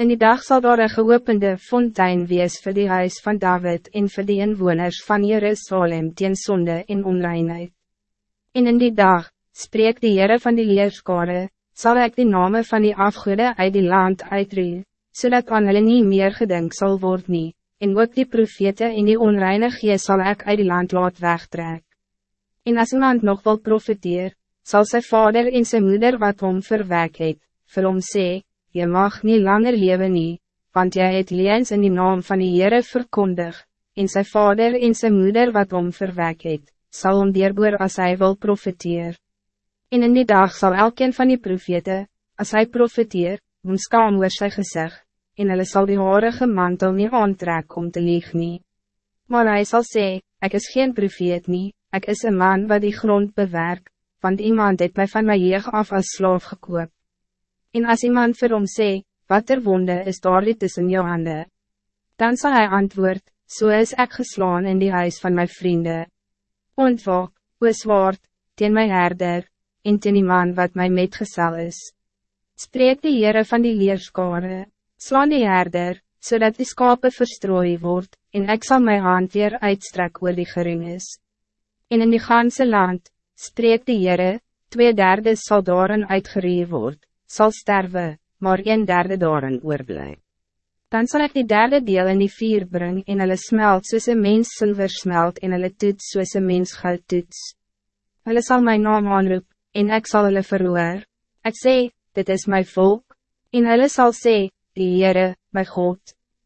In die dag zal daar een geopende fontein wees voor die huis van David en voor die inwoners van Jerusalem teen sonde en onreinheid. En in die dag, spreek die Heere van die leerskare, zal ik die namen van die afgoede uit die land uitree, zodat aan hulle nie meer gedink zal worden, nie, en ook die profete en die onreine gees sal ek uit die land laat wegtrek. En as iemand nog wil profeteer, zal zijn vader en zijn moeder wat hom verwek het, vir hom sê, je mag niet langer leven nie, want jy het leens in die naam van die Heere verkondig, en zijn vader en zijn moeder wat om verwek het, sal om dierboer as hy wil profeteer. En in die dag zal elkeen van die profete, as hy profeteer, om skaam oor sy gezegd, en hulle sal die horige mantel nie aantrek om te lieg nie. Maar hij zal sê, ik is geen profeet nie, ik is een man wat die grond bewerk, want iemand het mij van my jeug af als slaaf gekoop. En als iemand vir hom sê, wat er wonde is daar die tussen jou hande? Dan zal hij antwoord, zo so is ik geslaan in die huis van mijn vrienden. Ontwak, o zwaard, teen my herder, en teen die man wat my metgesel is. Spreek die Heere van die leerskare, slaan die herder, zodat die skape verstrooi word, en ik zal mijn hand weer uitstrek oor die gering is. En in die ganse land, spreek die Heere, twee derde sal daarin uitgeree word zal sterven, maar een derde daarin oorblij. Dan zal ik die derde deel in die vier brengen en hulle smelt soos een mens zilver smelt en hulle toets soos een mens goud toets. Hulle sal mijn naam aanroep, en ik zal hulle verhoor. Ik zeg, dit is mijn volk, en hulle sal sê, die Heere, my God.